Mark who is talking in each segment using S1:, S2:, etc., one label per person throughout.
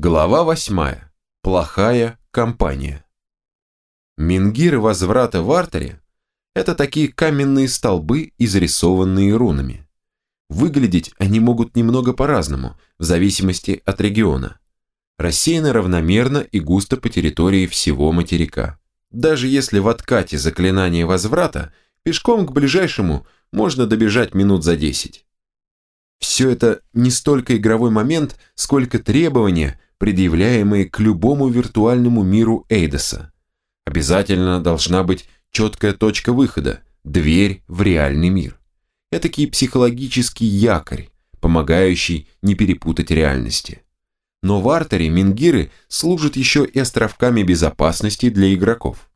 S1: Глава восьмая. Плохая компания. Мингиры возврата в артере – это такие каменные столбы, изрисованные рунами. Выглядеть они могут немного по-разному, в зависимости от региона. Рассеяны равномерно и густо по территории всего материка. Даже если в откате заклинание возврата, пешком к ближайшему можно добежать минут за 10. Все это не столько игровой момент, сколько требования, предъявляемые к любому виртуальному миру Эйдоса. Обязательно должна быть четкая точка выхода, дверь в реальный мир. Этакий психологический якорь, помогающий не перепутать реальности. Но в артере мингиры служат еще и островками безопасности для игроков.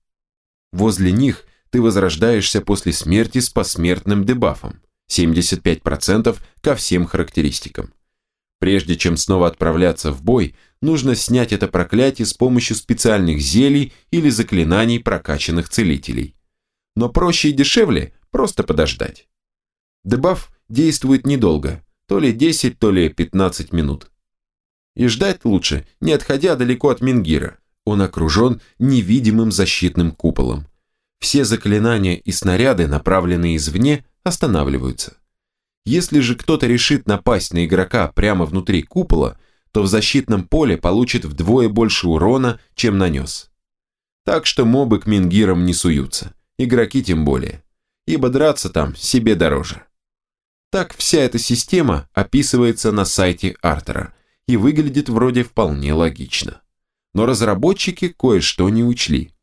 S1: Возле них ты возрождаешься после смерти с посмертным дебафом, 75% ко всем характеристикам. Прежде чем снова отправляться в бой, нужно снять это проклятие с помощью специальных зелий или заклинаний прокачанных целителей. Но проще и дешевле просто подождать. Дебаф действует недолго, то ли 10, то ли 15 минут. И ждать лучше, не отходя далеко от Мингира. Он окружен невидимым защитным куполом. Все заклинания и снаряды, направленные извне, останавливаются. Если же кто-то решит напасть на игрока прямо внутри купола, то в защитном поле получит вдвое больше урона, чем нанес. Так что мобы к мингирам не суются, игроки тем более, ибо драться там себе дороже. Так вся эта система описывается на сайте Артера и выглядит вроде вполне логично. Но разработчики кое-что не учли.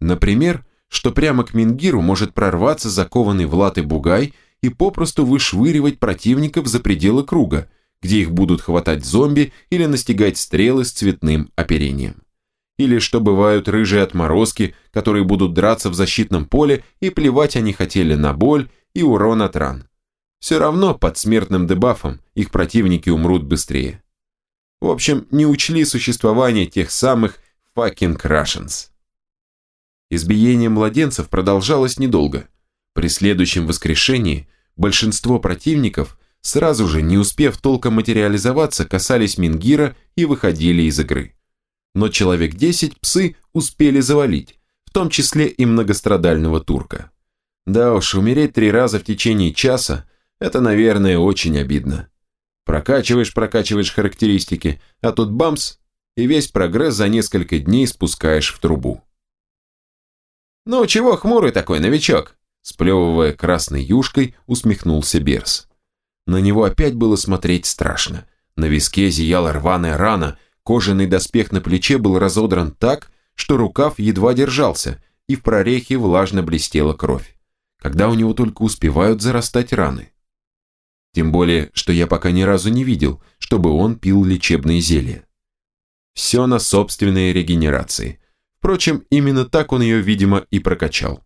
S1: Например, что прямо к Мингиру может прорваться закованный в латы бугай и попросту вышвыривать противников за пределы круга, где их будут хватать зомби или настигать стрелы с цветным оперением. Или что бывают рыжие отморозки, которые будут драться в защитном поле и плевать они хотели на боль и урон от ран. Все равно под смертным дебафом их противники умрут быстрее. В общем, не учли существование тех самых fucking Russians. Избиение младенцев продолжалось недолго. При следующем воскрешении большинство противников сразу же, не успев толком материализоваться, касались Мингира и выходили из игры. Но человек 10 псы успели завалить, в том числе и многострадального турка. Да уж, умереть три раза в течение часа – это, наверное, очень обидно. Прокачиваешь, прокачиваешь характеристики, а тут бамс, и весь прогресс за несколько дней спускаешь в трубу. «Ну, чего хмурый такой, новичок?» Сплевывая красной юшкой, усмехнулся Берс. На него опять было смотреть страшно. На виске зияла рваная рана, кожаный доспех на плече был разодран так, что рукав едва держался, и в прорехе влажно блестела кровь. Когда у него только успевают зарастать раны. Тем более, что я пока ни разу не видел, чтобы он пил лечебные зелья. Все на собственной регенерации. Впрочем, именно так он ее, видимо, и прокачал.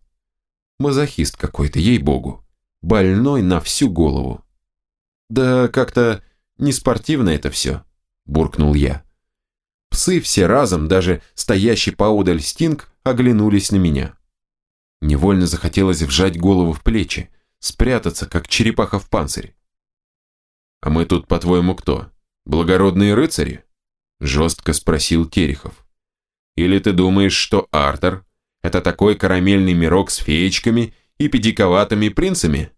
S1: Мазохист какой-то, ей-богу. Больной на всю голову. «Да как-то не спортивно это все», – буркнул я. Псы все разом, даже стоящий поодаль Стинг, оглянулись на меня. Невольно захотелось вжать голову в плечи, спрятаться, как черепаха в панцире. «А мы тут, по-твоему, кто? Благородные рыцари?» – жестко спросил Терехов. «Или ты думаешь, что Артер – это такой карамельный мирок с феечками и педиковатыми принцами?»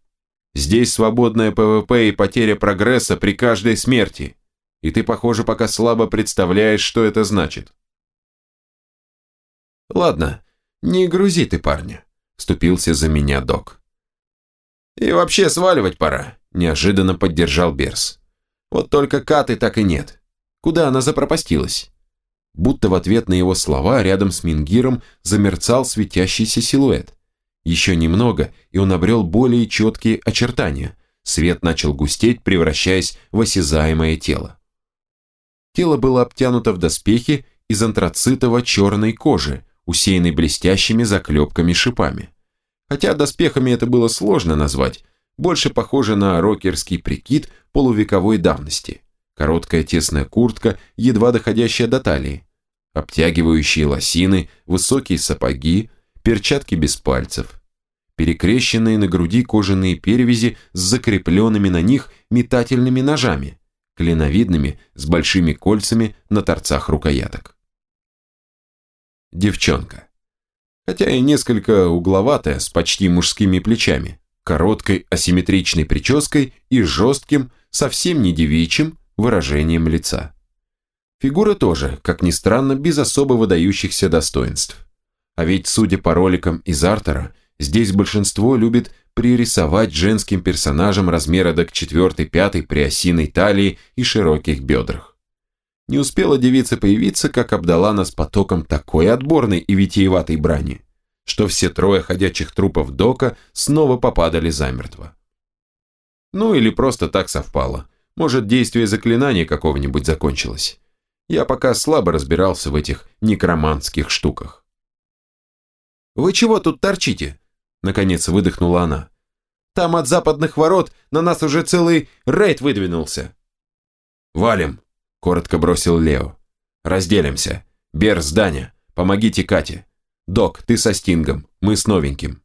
S1: Здесь свободное PvP и потеря прогресса при каждой смерти. И ты, похоже, пока слабо представляешь, что это значит. Ладно, не грузи ты парня, вступился за меня док. И вообще сваливать пора, неожиданно поддержал Берс. Вот только Каты так и нет. Куда она запропастилась? Будто в ответ на его слова рядом с Мингиром замерцал светящийся силуэт. Еще немного, и он обрел более четкие очертания. Свет начал густеть, превращаясь в осязаемое тело. Тело было обтянуто в доспехи из антрацитово-черной кожи, усеянной блестящими заклепками-шипами. Хотя доспехами это было сложно назвать, больше похоже на рокерский прикид полувековой давности. Короткая тесная куртка, едва доходящая до талии. Обтягивающие лосины, высокие сапоги, перчатки без пальцев, перекрещенные на груди кожаные перевязи с закрепленными на них метательными ножами, клиновидными с большими кольцами на торцах рукояток. Девчонка. Хотя и несколько угловатая, с почти мужскими плечами, короткой асимметричной прической и жестким, совсем не девичьим выражением лица. Фигура тоже, как ни странно, без особо выдающихся достоинств. А ведь, судя по роликам из Артера, здесь большинство любит пририсовать женским персонажам размера до к четвертой-пятой при осиной талии и широких бедрах. Не успела девица появиться, как обдала нас потоком такой отборной и витиеватой брани, что все трое ходячих трупов Дока снова попадали замертво. Ну или просто так совпало. Может, действие заклинания какого-нибудь закончилось. Я пока слабо разбирался в этих некроманских штуках. «Вы чего тут торчите?» Наконец выдохнула она. «Там от западных ворот на нас уже целый рейд выдвинулся». «Валим», — коротко бросил Лео. «Разделимся. Бер с Даня, помогите Кате. Док, ты со Стингом, мы с новеньким».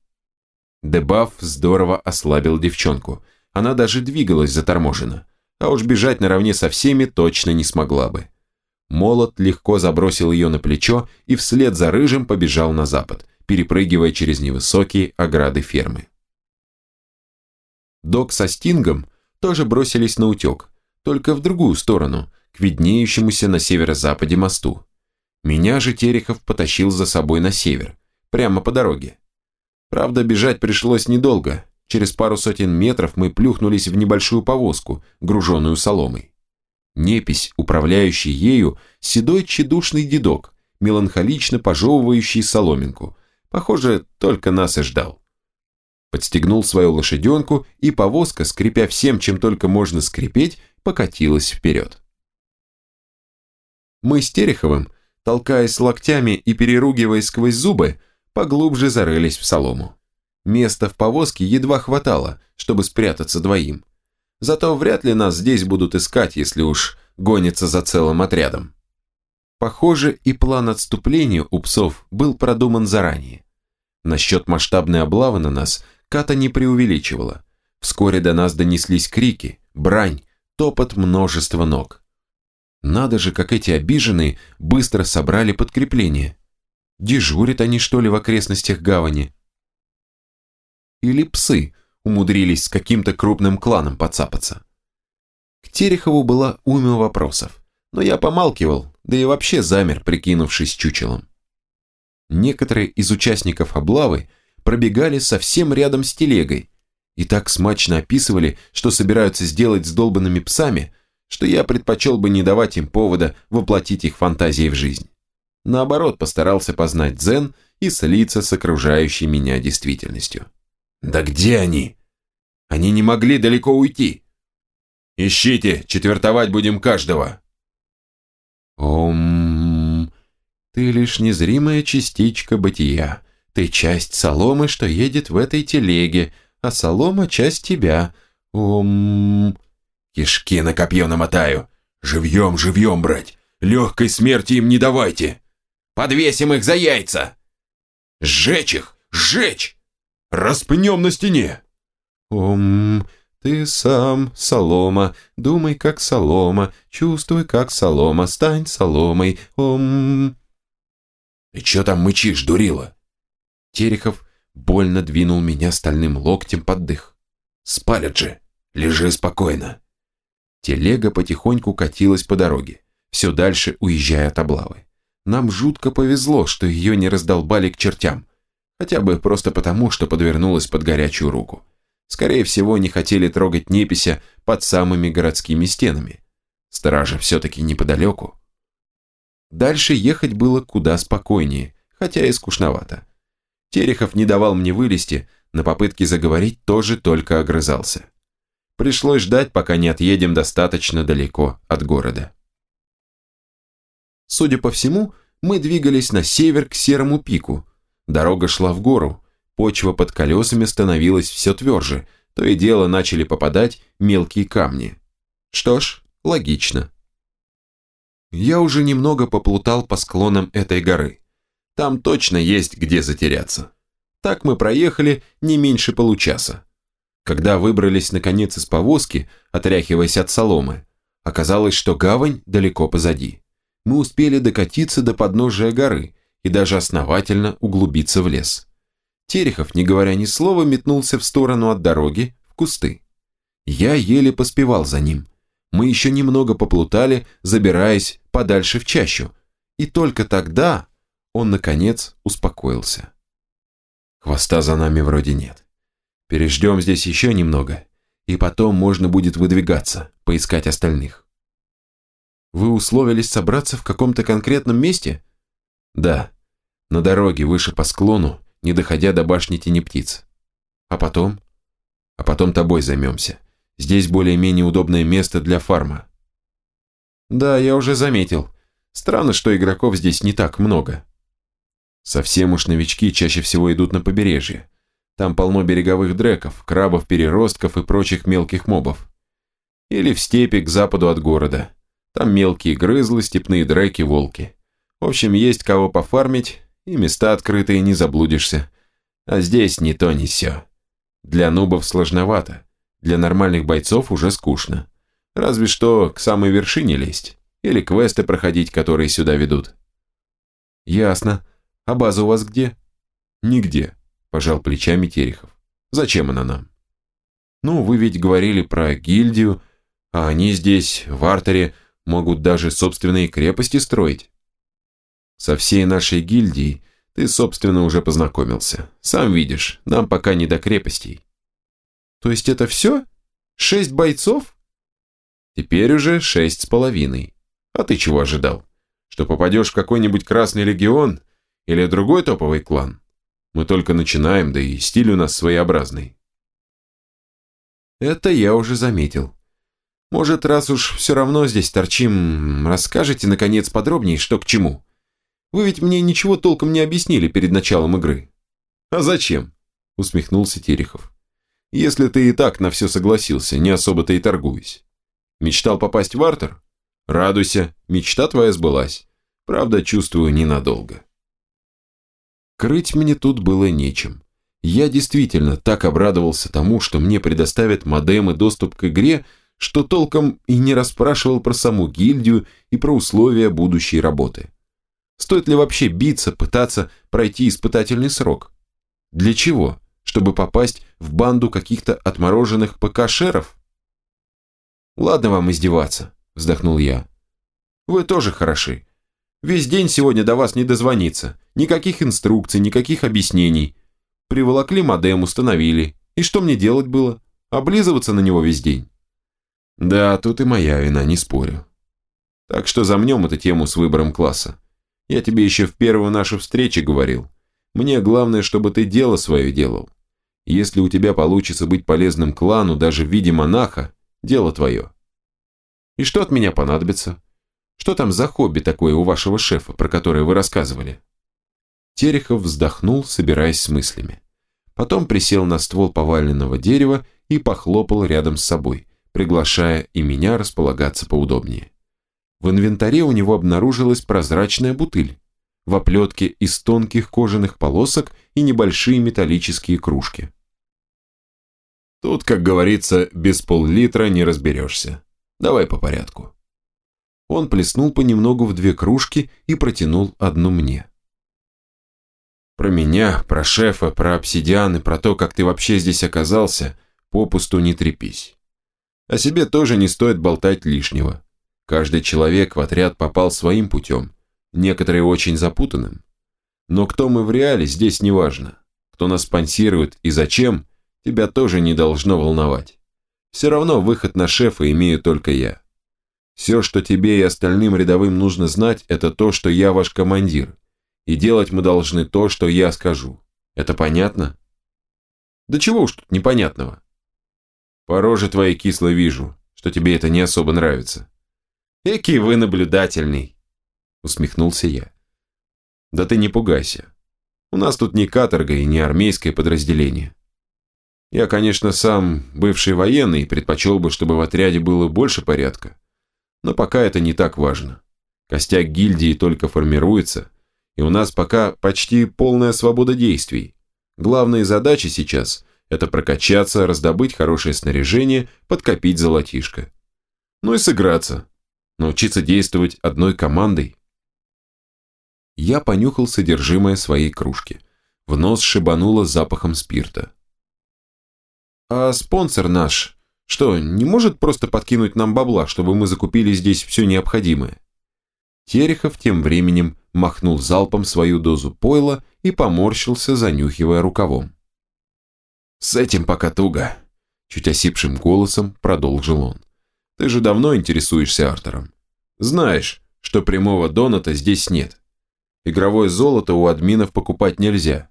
S1: Дебаф здорово ослабил девчонку. Она даже двигалась заторможенно, а уж бежать наравне со всеми точно не смогла бы. Молот легко забросил ее на плечо и вслед за рыжим побежал на запад, перепрыгивая через невысокие ограды фермы. Док со Стингом тоже бросились на утек, только в другую сторону, к виднеющемуся на северо-западе мосту. Меня же Терехов потащил за собой на север, прямо по дороге. Правда, бежать пришлось недолго. Через пару сотен метров мы плюхнулись в небольшую повозку, груженную соломой. Непись, управляющий ею, седой тщедушный дедок, меланхолично пожевывающий соломинку, Похоже, только нас и ждал. Подстегнул свою лошаденку, и повозка, скрипя всем, чем только можно скрипеть, покатилась вперед. Мы с Тереховым, толкаясь локтями и переругиваясь сквозь зубы, поглубже зарылись в солому. Места в повозке едва хватало, чтобы спрятаться двоим. Зато вряд ли нас здесь будут искать, если уж гонятся за целым отрядом. Похоже, и план отступления у псов был продуман заранее. Насчет масштабной облавы на нас Ката не преувеличивала. Вскоре до нас донеслись крики, брань, топот множества ног. Надо же, как эти обиженные быстро собрали подкрепление. Дежурят они, что ли, в окрестностях гавани? Или псы умудрились с каким-то крупным кланом подцапаться? К Терехову была уйма вопросов, но я помалкивал, да и вообще замер, прикинувшись чучелом. Некоторые из участников облавы пробегали совсем рядом с телегой и так смачно описывали, что собираются сделать с долбанными псами, что я предпочел бы не давать им повода воплотить их фантазии в жизнь. Наоборот, постарался познать дзен и слиться с окружающей меня действительностью. «Да где они?» «Они не могли далеко уйти!» «Ищите, четвертовать будем каждого!» Ом... Ты лишь незримая частичка бытия. Ты часть соломы, что едет в этой телеге, а солома часть тебя. Ом... Кишки на копье намотаю. Живьем, живьем, брать. Легкой смерти им не давайте. Подвесим их за яйца. Сжечь их, сжечь. Распнем на стене. Ом... Ты сам солома, думай как солома, чувствуй как солома, стань соломой, ом. Ты чё там мычишь, дурила? Терехов больно двинул меня стальным локтем под дых. Спалят же, лежи спокойно. Телега потихоньку катилась по дороге, все дальше уезжая от облавы. Нам жутко повезло, что ее не раздолбали к чертям, хотя бы просто потому, что подвернулась под горячую руку. Скорее всего, не хотели трогать непися под самыми городскими стенами. Стража все-таки неподалеку. Дальше ехать было куда спокойнее, хотя и скучновато. Терехов не давал мне вылезти, на попытки заговорить тоже только огрызался. Пришлось ждать, пока не отъедем достаточно далеко от города. Судя по всему, мы двигались на север к Серому пику. Дорога шла в гору, Почва под колесами становилась все тверже, то и дело начали попадать мелкие камни. Что ж, логично. Я уже немного поплутал по склонам этой горы. Там точно есть где затеряться. Так мы проехали не меньше получаса. Когда выбрались наконец из повозки, отряхиваясь от соломы, Оказалось, что гавань далеко позади. Мы успели докатиться до подножия горы и даже основательно углубиться в лес. Терехов, не говоря ни слова, метнулся в сторону от дороги, в кусты. Я еле поспевал за ним. Мы еще немного поплутали, забираясь подальше в чащу. И только тогда он, наконец, успокоился. Хвоста за нами вроде нет. Переждем здесь еще немного, и потом можно будет выдвигаться, поискать остальных. Вы условились собраться в каком-то конкретном месте? Да, на дороге выше по склону, не доходя до башни тени птиц. А потом? А потом тобой займемся. Здесь более-менее удобное место для фарма. Да, я уже заметил. Странно, что игроков здесь не так много. Совсем уж новички чаще всего идут на побережье. Там полно береговых дреков, крабов, переростков и прочих мелких мобов. Или в степи к западу от города. Там мелкие грызлы, степные дреки, волки. В общем, есть кого пофармить, и места открытые, не заблудишься. А здесь ни то, ни сё. Для нубов сложновато, для нормальных бойцов уже скучно. Разве что к самой вершине лезть, или квесты проходить, которые сюда ведут. Ясно. А база у вас где? Нигде, пожал плечами Терехов. Зачем она нам? Ну, вы ведь говорили про гильдию, а они здесь, в Артере, могут даже собственные крепости строить. Со всей нашей гильдией ты, собственно, уже познакомился. Сам видишь, нам пока не до крепостей. То есть это все? Шесть бойцов? Теперь уже шесть с половиной. А ты чего ожидал? Что попадешь в какой-нибудь Красный Легион или другой топовый клан? Мы только начинаем, да и стиль у нас своеобразный. Это я уже заметил. Может, раз уж все равно здесь торчим, расскажете, наконец, подробнее, что к чему? Вы ведь мне ничего толком не объяснили перед началом игры». «А зачем?» – усмехнулся Терехов. «Если ты и так на все согласился, не особо-то и торгуюсь. Мечтал попасть в Артер? Радуйся, мечта твоя сбылась. Правда, чувствую, ненадолго». Крыть мне тут было нечем. Я действительно так обрадовался тому, что мне предоставят модем и доступ к игре, что толком и не расспрашивал про саму гильдию и про условия будущей работы. Стоит ли вообще биться, пытаться пройти испытательный срок? Для чего? Чтобы попасть в банду каких-то отмороженных ПК-шеров? Ладно вам издеваться, вздохнул я. Вы тоже хороши. Весь день сегодня до вас не дозвониться. Никаких инструкций, никаких объяснений. Приволокли модем, установили. И что мне делать было? Облизываться на него весь день? Да, тут и моя вина, не спорю. Так что замнем эту тему с выбором класса. Я тебе еще в первую нашу встречу говорил. Мне главное, чтобы ты дело свое делал. Если у тебя получится быть полезным клану даже в виде монаха, дело твое. И что от меня понадобится? Что там за хобби такое у вашего шефа, про которое вы рассказывали?» Терехов вздохнул, собираясь с мыслями. Потом присел на ствол поваленного дерева и похлопал рядом с собой, приглашая и меня располагаться поудобнее. В инвентаре у него обнаружилась прозрачная бутыль, в оплетке из тонких кожаных полосок и небольшие металлические кружки. Тут, как говорится, без пол-литра не разберешься. Давай по порядку. Он плеснул понемногу в две кружки и протянул одну мне. Про меня, про шефа, про обсидианы, про то, как ты вообще здесь оказался, попусту не трепись. О себе тоже не стоит болтать лишнего. Каждый человек в отряд попал своим путем, некоторые очень запутанным. Но кто мы в реале, здесь не важно. Кто нас спонсирует и зачем, тебя тоже не должно волновать. Все равно выход на шефа имею только я. Все, что тебе и остальным рядовым нужно знать, это то, что я ваш командир. И делать мы должны то, что я скажу. Это понятно? Да чего уж тут непонятного? По роже твоей кисло вижу, что тебе это не особо нравится. «Экий вы наблюдательный!» Усмехнулся я. «Да ты не пугайся. У нас тут не каторга и не армейское подразделение. Я, конечно, сам бывший военный и предпочел бы, чтобы в отряде было больше порядка. Но пока это не так важно. Костяк гильдии только формируется, и у нас пока почти полная свобода действий. Главная задача сейчас – это прокачаться, раздобыть хорошее снаряжение, подкопить золотишко. Ну и сыграться. Научиться действовать одной командой. Я понюхал содержимое своей кружки. В нос шибануло запахом спирта. А спонсор наш, что, не может просто подкинуть нам бабла, чтобы мы закупили здесь все необходимое? Терехов тем временем махнул залпом свою дозу пойла и поморщился, занюхивая рукавом. «С этим пока туго», – чуть осипшим голосом продолжил он. «Ты же давно интересуешься Артером. Знаешь, что прямого доната здесь нет. Игровое золото у админов покупать нельзя.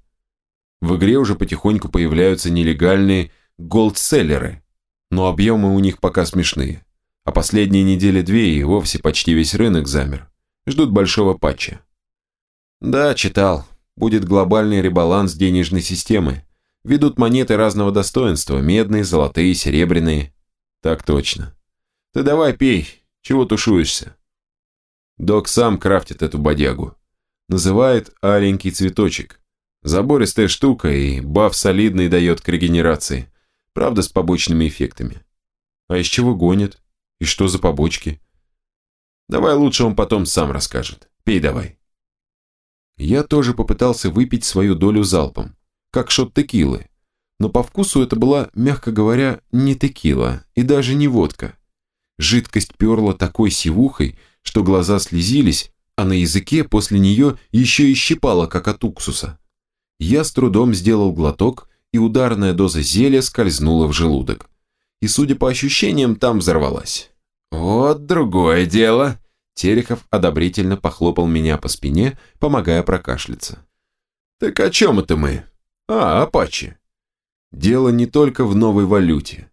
S1: В игре уже потихоньку появляются нелегальные голдселлеры, но объемы у них пока смешные. А последние недели-две и вовсе почти весь рынок замер. Ждут большого патча. Да, читал. Будет глобальный ребаланс денежной системы. Ведут монеты разного достоинства, медные, золотые, серебряные. Так точно. Ты давай пей, чего тушуешься? Док сам крафтит эту бодягу. Называет аленький цветочек. Забористая штука и баф солидный дает к регенерации. Правда, с побочными эффектами. А из чего гонит? И что за побочки? Давай лучше он потом сам расскажет. Пей давай. Я тоже попытался выпить свою долю залпом, как шот текилы. Но по вкусу это была, мягко говоря, не текила и даже не водка. Жидкость перла такой сивухой, что глаза слезились, а на языке после нее еще и щипало, как от уксуса. Я с трудом сделал глоток, и ударная доза зелья скользнула в желудок. И, судя по ощущениям, там взорвалась. «Вот другое дело!» Терехов одобрительно похлопал меня по спине, помогая прокашляться. «Так о чем это мы? А, Апачи. Дело не только в новой валюте.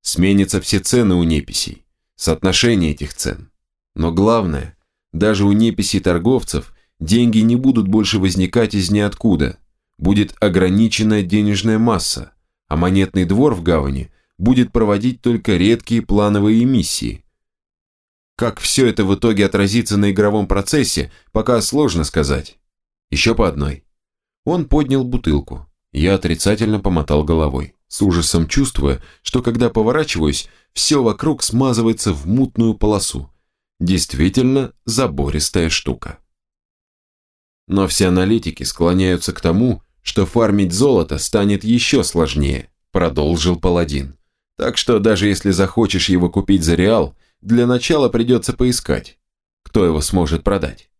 S1: Сменятся все цены у неписей, соотношение этих цен. Но главное, даже у неписей торговцев деньги не будут больше возникать из ниоткуда. Будет ограниченная денежная масса, а монетный двор в гавани будет проводить только редкие плановые эмиссии, как все это в итоге отразится на игровом процессе, пока сложно сказать. Еще по одной. Он поднял бутылку. Я отрицательно помотал головой, с ужасом чувствуя, что когда поворачиваюсь, все вокруг смазывается в мутную полосу. Действительно забористая штука. Но все аналитики склоняются к тому, что фармить золото станет еще сложнее, продолжил паладин. Так что даже если захочешь его купить за реал, для начала придется поискать, кто его сможет продать.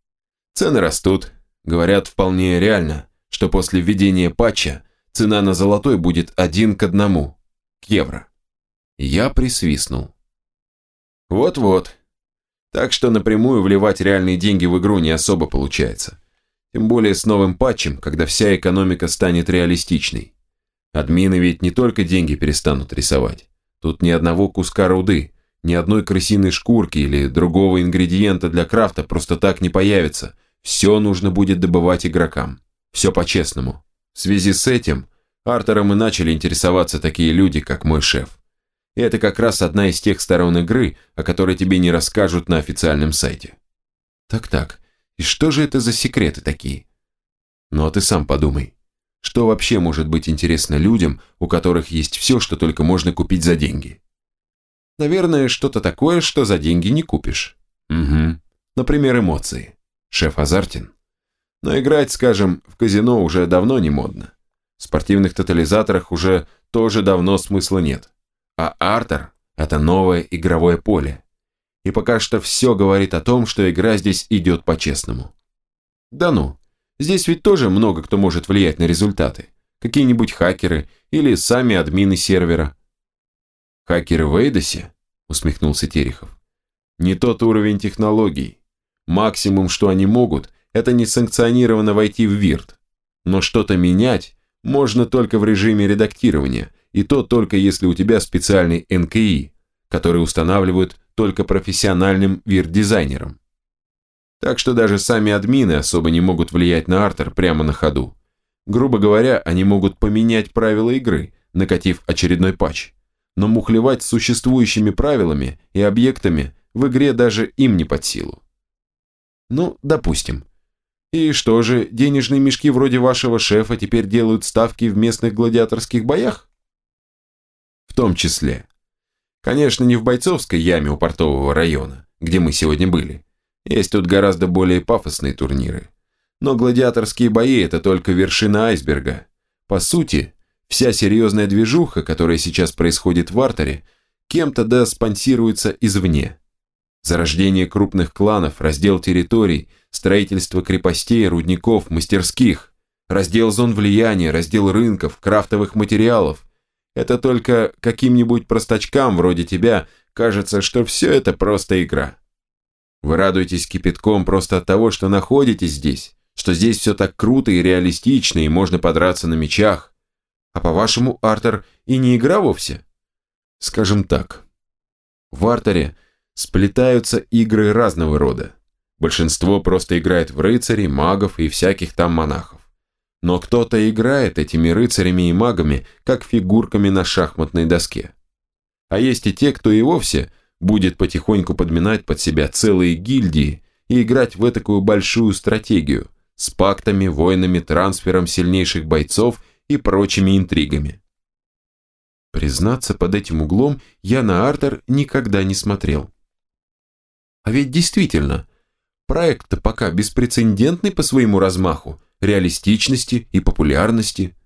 S1: Цены растут, говорят вполне реально, что после введения патча цена на золотой будет один к одному, к евро. Я присвистнул. Вот-вот. Так что напрямую вливать реальные деньги в игру не особо получается. Тем более с новым патчем, когда вся экономика станет реалистичной. Админы ведь не только деньги перестанут рисовать. Тут ни одного куска руды, ни одной крысиной шкурки или другого ингредиента для крафта просто так не появится. Все нужно будет добывать игрокам. Все по-честному. В связи с этим Артером и начали интересоваться такие люди, как мой шеф. И это как раз одна из тех сторон игры, о которой тебе не расскажут на официальном сайте. Так-так, и что же это за секреты такие? Ну а ты сам подумай. Что вообще может быть интересно людям, у которых есть все, что только можно купить за деньги? Наверное, что-то такое, что за деньги не купишь. Угу. Например, эмоции. Шеф азартен. Но играть, скажем, в казино уже давно не модно. В спортивных тотализаторах уже тоже давно смысла нет. А Артер – это новое игровое поле. И пока что все говорит о том, что игра здесь идет по-честному. Да ну, здесь ведь тоже много кто может влиять на результаты. Какие-нибудь хакеры или сами админы сервера. «Хакеры в Эйдосе?» – усмехнулся Терехов. «Не тот уровень технологий. Максимум, что они могут, это несанкционированно войти в ВИРТ. Но что-то менять можно только в режиме редактирования, и то только если у тебя специальный НКИ, который устанавливают только профессиональным ВИРТ-дизайнерам. Так что даже сами админы особо не могут влиять на артер прямо на ходу. Грубо говоря, они могут поменять правила игры, накатив очередной патч но мухлевать существующими правилами и объектами в игре даже им не под силу. Ну, допустим. И что же, денежные мешки вроде вашего шефа теперь делают ставки в местных гладиаторских боях? В том числе. Конечно, не в бойцовской яме у портового района, где мы сегодня были. Есть тут гораздо более пафосные турниры. Но гладиаторские бои – это только вершина айсберга. По сути, вся серьезная движуха, которая сейчас происходит в Артере, кем-то да спонсируется извне. Зарождение крупных кланов, раздел территорий, строительство крепостей, рудников, мастерских, раздел зон влияния, раздел рынков, крафтовых материалов. Это только каким-нибудь простачкам вроде тебя кажется, что все это просто игра. Вы радуетесь кипятком просто от того, что находитесь здесь, что здесь все так круто и реалистично, и можно подраться на мечах. А по-вашему, Артер и не игра вовсе? Скажем так, в Артере сплетаются игры разного рода. Большинство просто играет в рыцарей, магов и всяких там монахов. Но кто-то играет этими рыцарями и магами, как фигурками на шахматной доске. А есть и те, кто и вовсе будет потихоньку подминать под себя целые гильдии и играть в такую большую стратегию, с пактами, войнами, трансфером сильнейших бойцов и прочими интригами. Признаться, под этим углом я на Артер никогда не смотрел. А ведь действительно, проект-то пока беспрецедентный по своему размаху, реалистичности и популярности.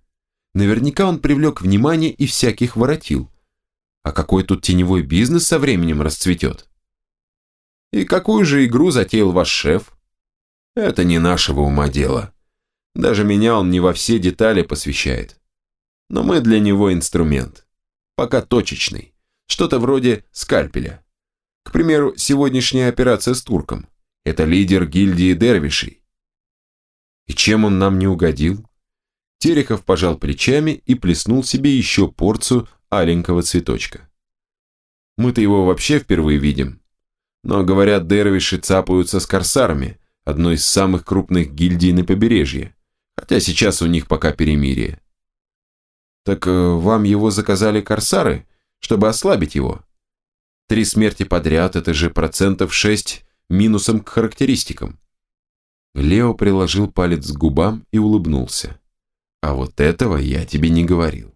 S1: Наверняка он привлек внимание и всяких воротил. А какой тут теневой бизнес со временем расцветет? И какую же игру затеял ваш шеф? Это не нашего ума дело. Даже меня он не во все детали посвящает. Но мы для него инструмент. Пока точечный. Что-то вроде скальпеля. К примеру, сегодняшняя операция с турком. Это лидер гильдии дервишей. И чем он нам не угодил? Терехов пожал плечами и плеснул себе еще порцию аленького цветочка. Мы-то его вообще впервые видим. Но, говорят, дервиши цапаются с корсарами, одной из самых крупных гильдий на побережье, хотя сейчас у них пока перемирие. Так э, вам его заказали корсары, чтобы ослабить его? Три смерти подряд – это же процентов шесть минусом к характеристикам. Лео приложил палец к губам и улыбнулся. А вот этого я тебе не говорил.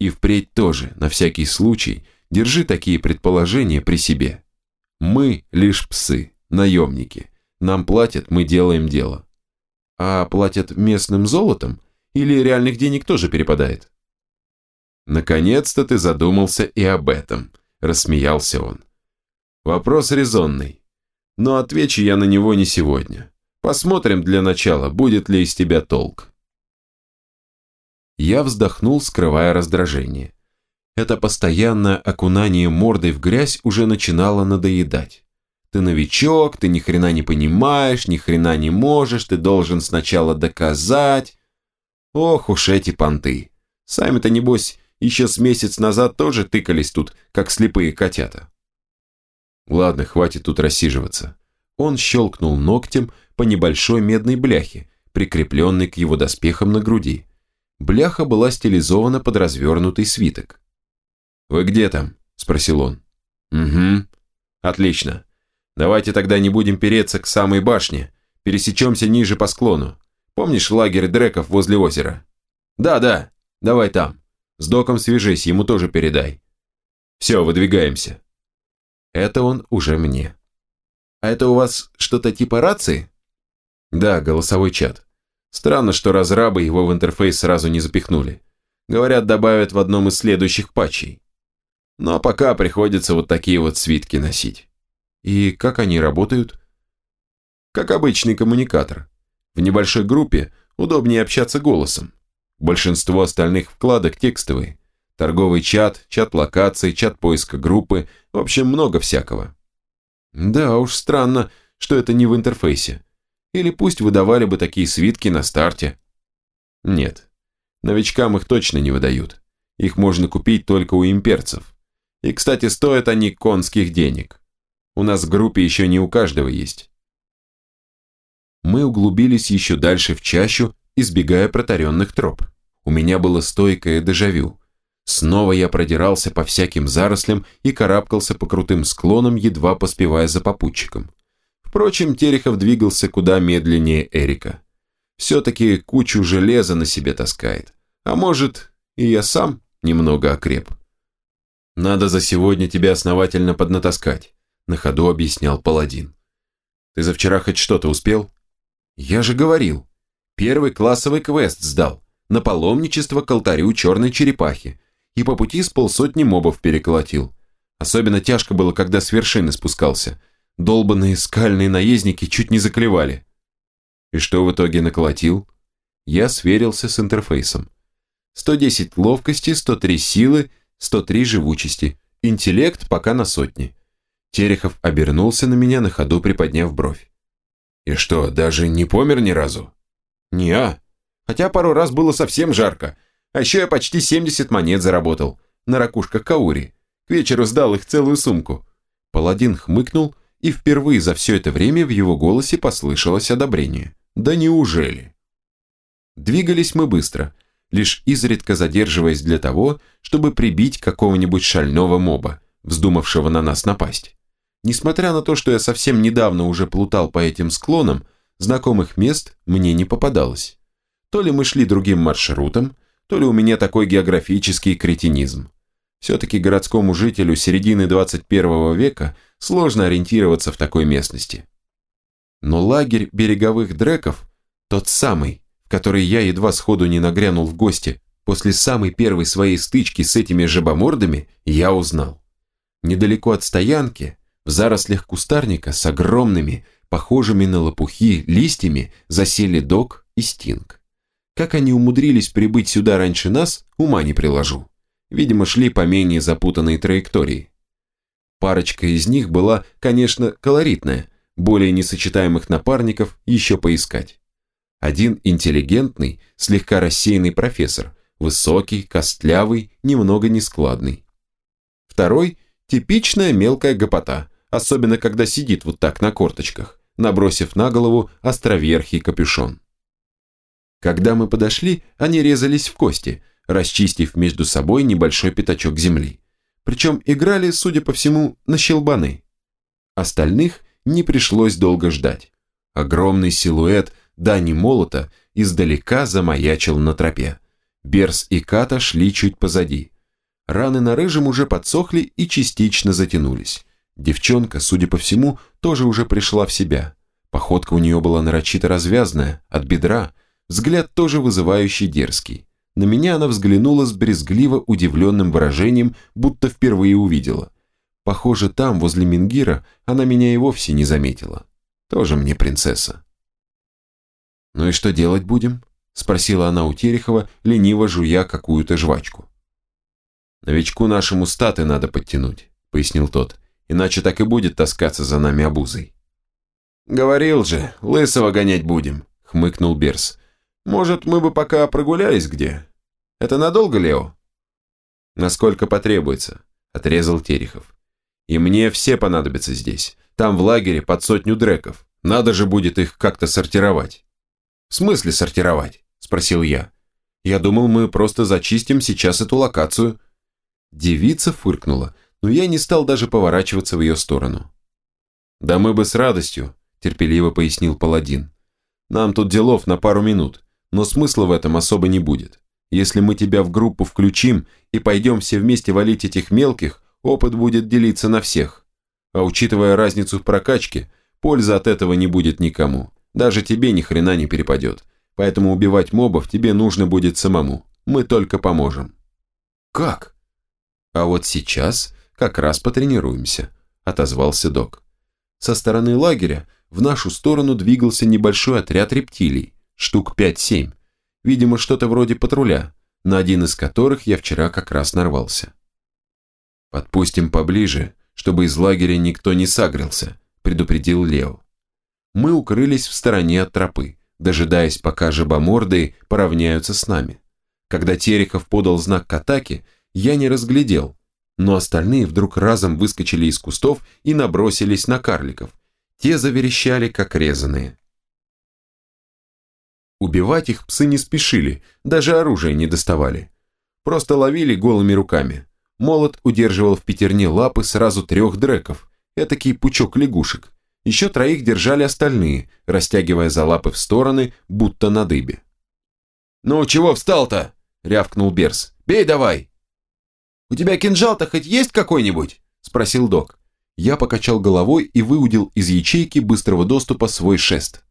S1: И впредь тоже, на всякий случай, держи такие предположения при себе. Мы лишь псы, наемники – нам платят, мы делаем дело. А платят местным золотом? Или реальных денег тоже перепадает? Наконец-то ты задумался и об этом, рассмеялся он. Вопрос резонный. Но отвечу я на него не сегодня. Посмотрим для начала, будет ли из тебя толк. Я вздохнул, скрывая раздражение. Это постоянное окунание мордой в грязь уже начинало надоедать. Ты новичок, ты ни хрена не понимаешь, ни хрена не можешь, ты должен сначала доказать. Ох уж эти понты. Сами-то, небось, еще с месяц назад тоже тыкались тут, как слепые котята. Ладно, хватит тут рассиживаться. Он щелкнул ногтем по небольшой медной бляхе, прикрепленной к его доспехам на груди. Бляха была стилизована под развернутый свиток. «Вы где там?» – спросил он. «Угу. Отлично. Давайте тогда не будем переться к самой башне, пересечемся ниже по склону. Помнишь лагерь дреков возле озера? Да, да, давай там. С доком свяжись, ему тоже передай. Все, выдвигаемся. Это он уже мне. А это у вас что-то типа рации? Да, голосовой чат. Странно, что разрабы его в интерфейс сразу не запихнули. Говорят, добавят в одном из следующих патчей. Но пока приходится вот такие вот свитки носить. И как они работают? Как обычный коммуникатор. В небольшой группе удобнее общаться голосом. Большинство остальных вкладок текстовые. Торговый чат, чат локаций, чат поиска группы, в общем, много всякого. Да уж, странно, что это не в интерфейсе. Или пусть выдавали бы такие свитки на старте. Нет, новичкам их точно не выдают. Их можно купить только у имперцев. И, кстати, стоят они конских денег. У нас в группе еще не у каждого есть. Мы углубились еще дальше в чащу, избегая протаренных троп. У меня было стойкое дежавю. Снова я продирался по всяким зарослям и карабкался по крутым склонам, едва поспевая за попутчиком. Впрочем, Терехов двигался куда медленнее Эрика. Все-таки кучу железа на себе таскает. А может, и я сам немного окреп. «Надо за сегодня тебя основательно поднатаскать», – на ходу объяснял паладин. «Ты за вчера хоть что-то успел?» «Я же говорил. Первый классовый квест сдал. На паломничество к алтарю черной черепахи. И по пути с полсотни мобов переколотил. Особенно тяжко было, когда с вершины спускался. Долбанные скальные наездники чуть не заклевали. И что в итоге наколотил? Я сверился с интерфейсом. 110 ловкости, 103 силы, 103 живучести. Интеллект пока на сотне. Терехов обернулся на меня на ходу, приподняв бровь. «И что, даже не помер ни разу?» «Не-а. Хотя пару раз было совсем жарко. А еще я почти 70 монет заработал. На ракушках Каури. К вечеру сдал их целую сумку». Паладин хмыкнул, и впервые за все это время в его голосе послышалось одобрение. «Да неужели?» Двигались мы быстро, лишь изредка задерживаясь для того, чтобы прибить какого-нибудь шального моба, вздумавшего на нас напасть. Несмотря на то, что я совсем недавно уже плутал по этим склонам, знакомых мест мне не попадалось. То ли мы шли другим маршрутом, то ли у меня такой географический кретинизм. Все-таки городскому жителю середины 21 века сложно ориентироваться в такой местности. Но лагерь береговых дреков, тот самый, в который я едва сходу не нагрянул в гости, после самой первой своей стычки с этими жабомордами, я узнал. Недалеко от стоянки, в зарослях кустарника с огромными, похожими на лопухи, листьями засели Док и Стинг. Как они умудрились прибыть сюда раньше нас, ума не приложу. Видимо, шли по менее запутанной траектории. Парочка из них была, конечно, колоритная, более несочетаемых напарников еще поискать. Один интеллигентный, слегка рассеянный профессор, высокий, костлявый, немного нескладный. Второй – типичная мелкая гопота, особенно когда сидит вот так на корточках, набросив на голову островерхий капюшон. Когда мы подошли, они резались в кости, расчистив между собой небольшой пятачок земли. Причем играли, судя по всему, на щелбаны. Остальных не пришлось долго ждать. Огромный силуэт Дани Молота издалека замаячил на тропе. Берс и Ката шли чуть позади. Раны на рыжем уже подсохли и частично затянулись. Девчонка, судя по всему, тоже уже пришла в себя. Походка у нее была нарочито развязная, от бедра, взгляд тоже вызывающий дерзкий. На меня она взглянула с брезгливо удивленным выражением, будто впервые увидела. Похоже, там, возле Мингира, она меня и вовсе не заметила. Тоже мне принцесса. «Ну и что делать будем?» – спросила она у Терехова, лениво жуя какую-то жвачку. «Новичку нашему статы надо подтянуть», – пояснил тот иначе так и будет таскаться за нами обузой. «Говорил же, лысого гонять будем», — хмыкнул Берс. «Может, мы бы пока прогулялись где? Это надолго, Лео?» «Насколько потребуется», — отрезал Терехов. «И мне все понадобятся здесь. Там в лагере под сотню дреков. Надо же будет их как-то сортировать». «В смысле сортировать?» – спросил я. «Я думал, мы просто зачистим сейчас эту локацию». Девица фыркнула, но я не стал даже поворачиваться в ее сторону. «Да мы бы с радостью», – терпеливо пояснил паладин. «Нам тут делов на пару минут, но смысла в этом особо не будет. Если мы тебя в группу включим и пойдем все вместе валить этих мелких, опыт будет делиться на всех. А учитывая разницу в прокачке, пользы от этого не будет никому. Даже тебе ни хрена не перепадет. Поэтому убивать мобов тебе нужно будет самому. Мы только поможем». «Как?» «А вот сейчас как раз потренируемся», – отозвался док. Со стороны лагеря в нашу сторону двигался небольшой отряд рептилий, штук 5-7, видимо, что-то вроде патруля, на один из которых я вчера как раз нарвался. «Подпустим поближе, чтобы из лагеря никто не сагрился», – предупредил Лео. Мы укрылись в стороне от тропы, дожидаясь, пока жабоморды поравняются с нами. Когда Терехов подал знак к атаке, я не разглядел, но остальные вдруг разом выскочили из кустов и набросились на карликов. Те заверещали, как резаные. Убивать их псы не спешили, даже оружие не доставали. Просто ловили голыми руками. Молот удерживал в пятерне лапы сразу трех дреков, этакий пучок лягушек. Еще троих держали остальные, растягивая за лапы в стороны, будто на дыбе. «Ну, чего встал-то?» – рявкнул Берс. «Бей давай!» «У тебя кинжал-то хоть есть какой-нибудь?» – спросил док. Я покачал головой и выудил из ячейки быстрого доступа свой шест.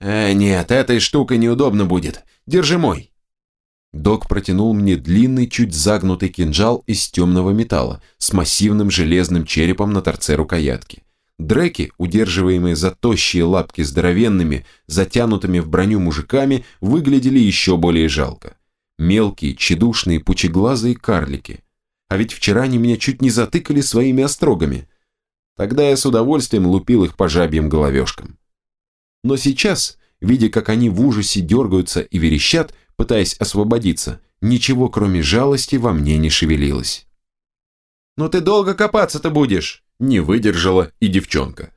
S1: «Э, нет, этой штукой неудобно будет. Держи мой». Док протянул мне длинный, чуть загнутый кинжал из темного металла с массивным железным черепом на торце рукоятки. Дреки, удерживаемые за тощие лапки здоровенными, затянутыми в броню мужиками, выглядели еще более жалко. Мелкие, тщедушные, пучеглазые карлики. А ведь вчера они меня чуть не затыкали своими острогами. Тогда я с удовольствием лупил их по жабьим головешкам. Но сейчас, видя, как они в ужасе дергаются и верещат, пытаясь освободиться, ничего кроме жалости во мне не шевелилось. «Ну ты долго копаться-то будешь?» Не выдержала и девчонка.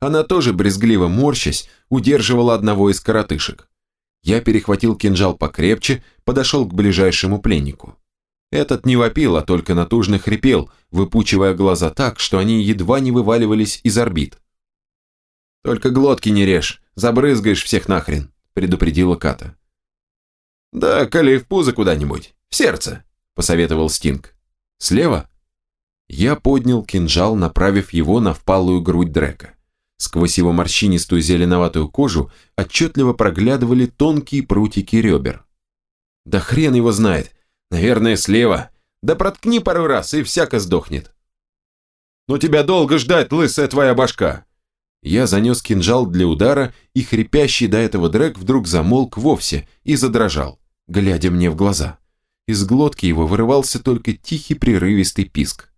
S1: Она тоже брезгливо морщась удерживала одного из коротышек. Я перехватил кинжал покрепче, подошел к ближайшему пленнику. Этот не вопил, а только натужно хрипел, выпучивая глаза так, что они едва не вываливались из орбит. «Только глотки не режь, забрызгаешь всех нахрен», – предупредила Ката. «Да, коли в пузо куда-нибудь, в сердце», – посоветовал Стинг. «Слева?» Я поднял кинжал, направив его на впалую грудь Дрека. Сквозь его морщинистую зеленоватую кожу отчетливо проглядывали тонкие прутики ребер. «Да хрен его знает! Наверное, слева. Да проткни пару раз, и всяко сдохнет». «Но тебя долго ждать, лысая твоя башка!» Я занес кинжал для удара, и хрипящий до этого Дрек вдруг замолк вовсе и задрожал, глядя мне в глаза. Из глотки его вырывался только тихий прерывистый писк.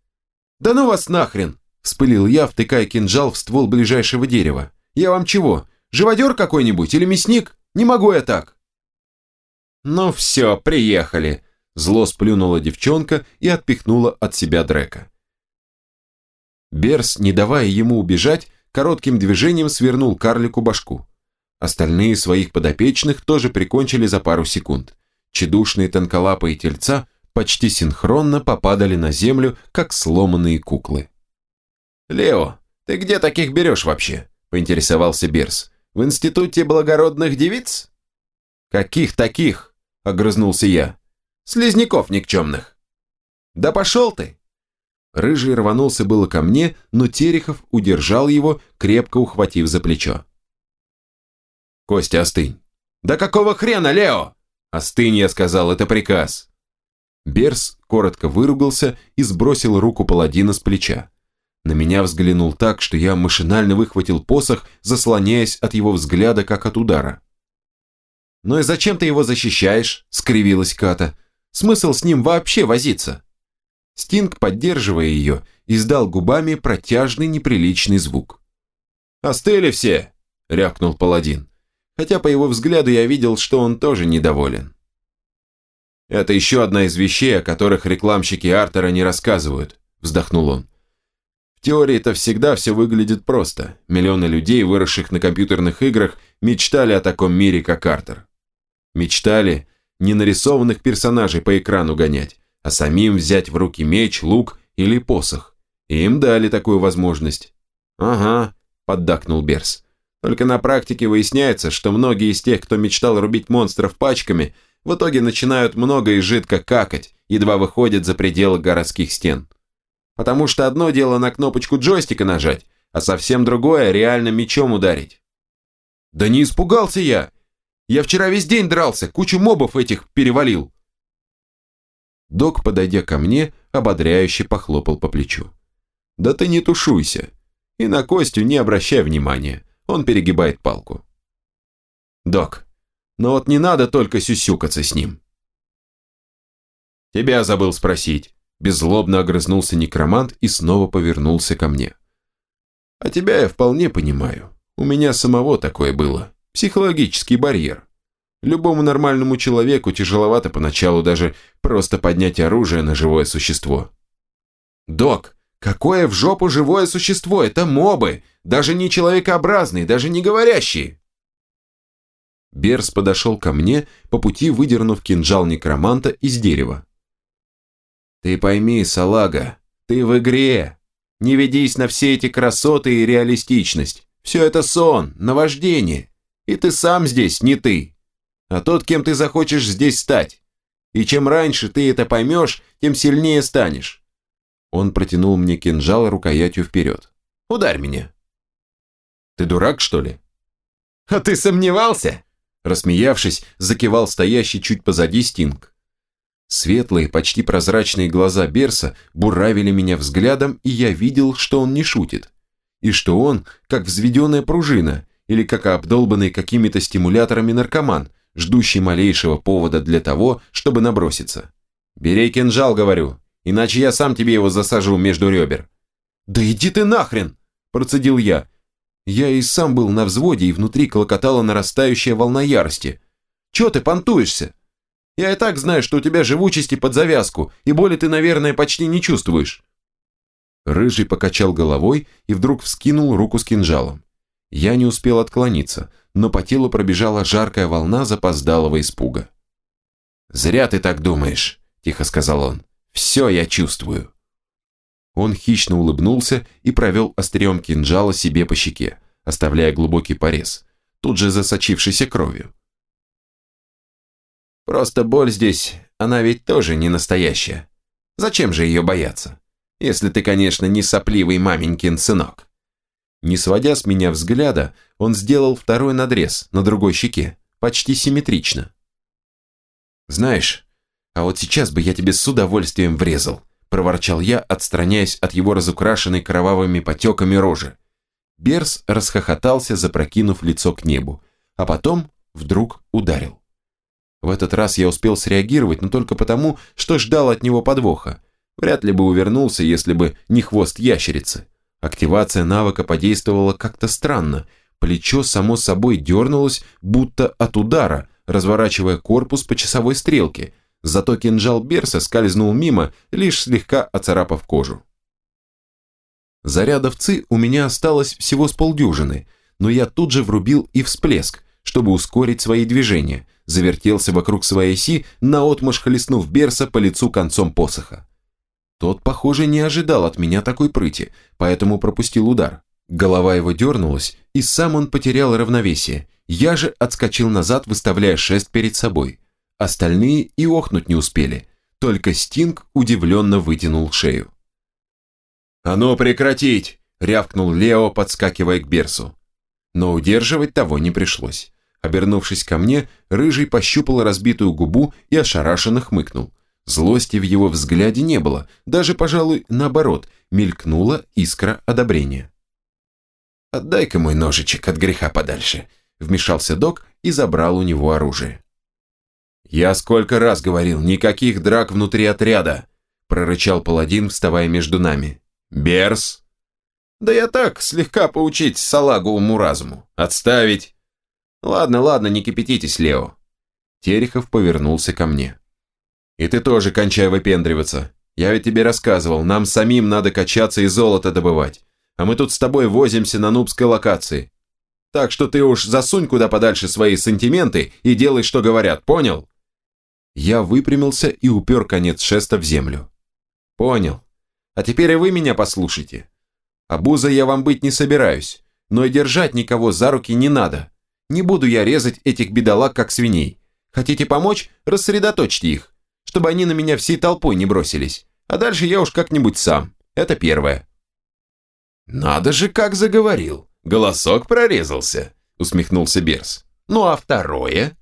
S1: «Да ну вас нахрен!» – вспылил я, втыкая кинжал в ствол ближайшего дерева. «Я вам чего, живодер какой-нибудь или мясник? Не могу я так!» «Ну все, приехали!» – зло сплюнула девчонка и отпихнула от себя Дрека. Берс, не давая ему убежать, коротким движением свернул карлику башку. Остальные своих подопечных тоже прикончили за пару секунд. Чедушные тонколапые тельца почти синхронно попадали на землю, как сломанные куклы. «Лео, ты где таких берешь вообще?» – поинтересовался Берс. «В институте благородных девиц?» «Каких таких?» – огрызнулся я. «Слизняков никчемных». «Да пошел ты!» Рыжий рванулся было ко мне, но Терехов удержал его, крепко ухватив за плечо. «Костя, остынь!» «Да какого хрена, Лео?» «Остынь, я сказал, это приказ!» Берс коротко выругался и сбросил руку паладина с плеча. На меня взглянул так, что я машинально выхватил посох, заслоняясь от его взгляда, как от удара. «Ну и зачем ты его защищаешь?» – скривилась Ката. «Смысл с ним вообще возиться?» Стинг, поддерживая ее, издал губами протяжный неприличный звук. «Остыли все!» – рявкнул паладин. Хотя по его взгляду я видел, что он тоже недоволен. Это еще одна из вещей, о которых рекламщики Артера не рассказывают, вздохнул он. Теории это всегда все выглядит просто. Миллионы людей, выросших на компьютерных играх, мечтали о таком мире, как Артер. Мечтали не нарисованных персонажей по экрану гонять, а самим взять в руки меч, лук или посох. И им дали такую возможность. «Ага», – поддакнул Берс. «Только на практике выясняется, что многие из тех, кто мечтал рубить монстров пачками – в итоге начинают много и жидко какать, едва выходят за пределы городских стен. Потому что одно дело на кнопочку джойстика нажать, а совсем другое реально мечом ударить. Да не испугался я. Я вчера весь день дрался, кучу мобов этих перевалил. Док, подойдя ко мне, ободряюще похлопал по плечу. Да ты не тушуйся. И на Костю не обращай внимания, он перегибает палку. Док, но вот не надо только сюсюкаться с ним. Тебя забыл спросить. Беззлобно огрызнулся некромант и снова повернулся ко мне. А тебя я вполне понимаю. У меня самого такое было. Психологический барьер. Любому нормальному человеку тяжеловато поначалу даже просто поднять оружие на живое существо. Док, какое в жопу живое существо? Это мобы, даже не человекообразные, даже не говорящие. Берс подошел ко мне, по пути выдернув кинжал некроманта из дерева. «Ты пойми, салага, ты в игре. Не ведись на все эти красоты и реалистичность. Все это сон, наваждение. И ты сам здесь, не ты. А тот, кем ты захочешь здесь стать. И чем раньше ты это поймешь, тем сильнее станешь. Он протянул мне кинжал рукоятью вперед. Ударь меня. Ты дурак, что ли? А ты сомневался? Рассмеявшись, закивал стоящий чуть позади Стинг. Светлые, почти прозрачные глаза Берса буравили меня взглядом, и я видел, что он не шутит. И что он, как взведенная пружина, или как обдолбанный какими-то стимуляторами наркоман, ждущий малейшего повода для того, чтобы наброситься. «Бери кинжал, говорю, иначе я сам тебе его засажу между ребер». «Да иди ты нахрен!» – процедил я. Я и сам был на взводе, и внутри клокотала нарастающая волна ярости. «Чё ты понтуешься? Я и так знаю, что у тебя живучести под завязку, и боли ты, наверное, почти не чувствуешь». Рыжий покачал головой и вдруг вскинул руку с кинжалом. Я не успел отклониться, но по телу пробежала жаркая волна запоздалого испуга. «Зря ты так думаешь», – тихо сказал он. «Все я чувствую». Он хищно улыбнулся и провел острием кинжала себе по щеке, оставляя глубокий порез, тут же засочившийся кровью. «Просто боль здесь, она ведь тоже не настоящая. Зачем же ее бояться? Если ты, конечно, не сопливый маменькин сынок». Не сводя с меня взгляда, он сделал второй надрез на другой щеке, почти симметрично. «Знаешь, а вот сейчас бы я тебе с удовольствием врезал», проворчал я, отстраняясь от его разукрашенной кровавыми потеками рожи. Берс расхохотался, запрокинув лицо к небу, а потом вдруг ударил. В этот раз я успел среагировать, но только потому, что ждал от него подвоха. Вряд ли бы увернулся, если бы не хвост ящерицы. Активация навыка подействовала как-то странно. Плечо само собой дернулось, будто от удара, разворачивая корпус по часовой стрелке. Зато кинжал Берса скользнул мимо, лишь слегка оцарапав кожу. Зарядов ЦИ у меня осталось всего с полдюжины, но я тут же врубил и всплеск, чтобы ускорить свои движения, завертелся вокруг своей оси, наотмашь хлестнув Берса по лицу концом посоха. Тот, похоже, не ожидал от меня такой прыти, поэтому пропустил удар. Голова его дернулась, и сам он потерял равновесие. Я же отскочил назад, выставляя шест перед собой. Остальные и охнуть не успели. Только Стинг удивленно вытянул шею. «А ну прекратить!» – рявкнул Лео, подскакивая к Берсу. Но удерживать того не пришлось. Обернувшись ко мне, Рыжий пощупал разбитую губу и ошарашенно хмыкнул. Злости в его взгляде не было, даже, пожалуй, наоборот, мелькнула искра одобрения. «Отдай-ка мой ножичек от греха подальше», – вмешался док и забрал у него оружие. «Я сколько раз говорил, никаких драк внутри отряда», – прорычал паладин, вставая между нами. «Берс?» «Да я так, слегка поучить салаговому разуму. Отставить!» «Ладно, ладно, не кипятитесь, Лео». Терехов повернулся ко мне. И ты тоже кончай выпендриваться. Я ведь тебе рассказывал, нам самим надо качаться и золото добывать. А мы тут с тобой возимся на нубской локации. Так что ты уж засунь куда подальше свои сантименты и делай, что говорят, понял?» Я выпрямился и упер конец шеста в землю. «Понял. А теперь и вы меня послушайте. Обуза я вам быть не собираюсь, но и держать никого за руки не надо. Не буду я резать этих бедолаг, как свиней. Хотите помочь? Рассредоточьте их чтобы они на меня всей толпой не бросились. А дальше я уж как-нибудь сам. Это первое. «Надо же, как заговорил. Голосок прорезался», — усмехнулся Берс. «Ну а второе?»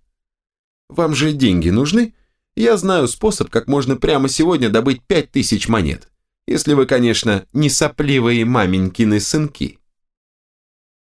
S1: «Вам же деньги нужны? Я знаю способ, как можно прямо сегодня добыть пять тысяч монет. Если вы, конечно, не сопливые маменькины сынки».